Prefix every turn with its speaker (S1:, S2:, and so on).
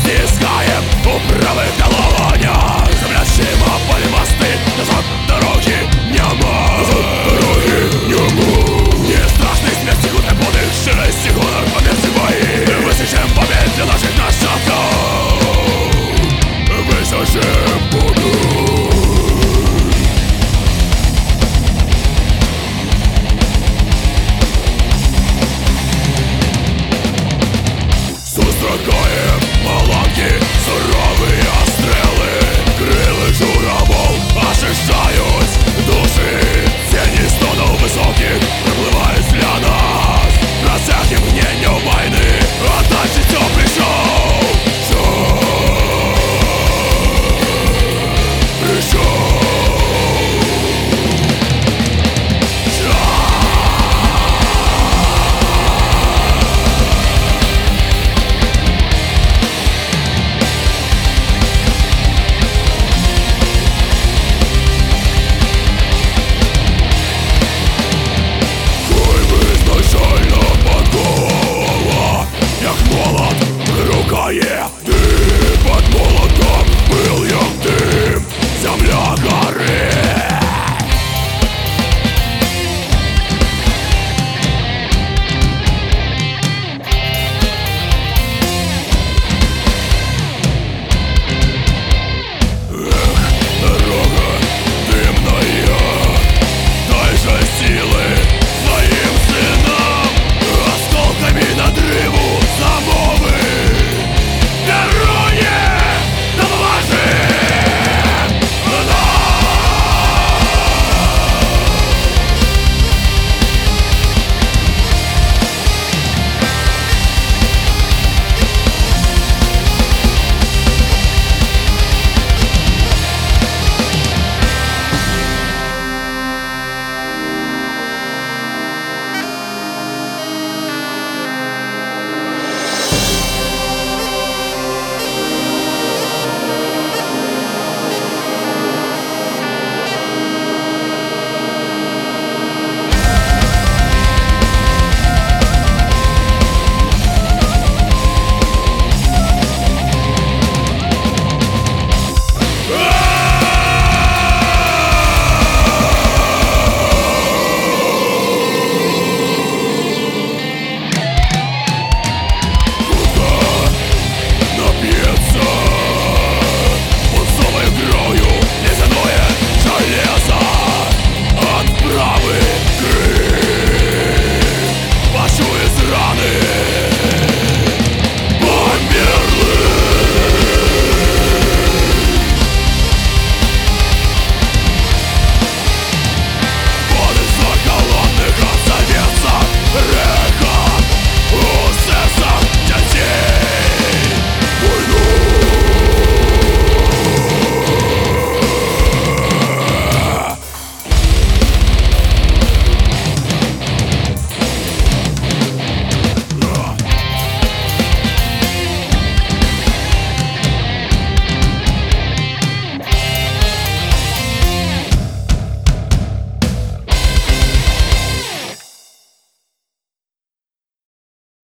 S1: стискаем у правых колоня Землящим опали мосты Назад дороги нема Назад дороги нема Не страшны смерть секунд и боды Шесть секунд побед зимой Мы сечем побед для наших нащадков Высочим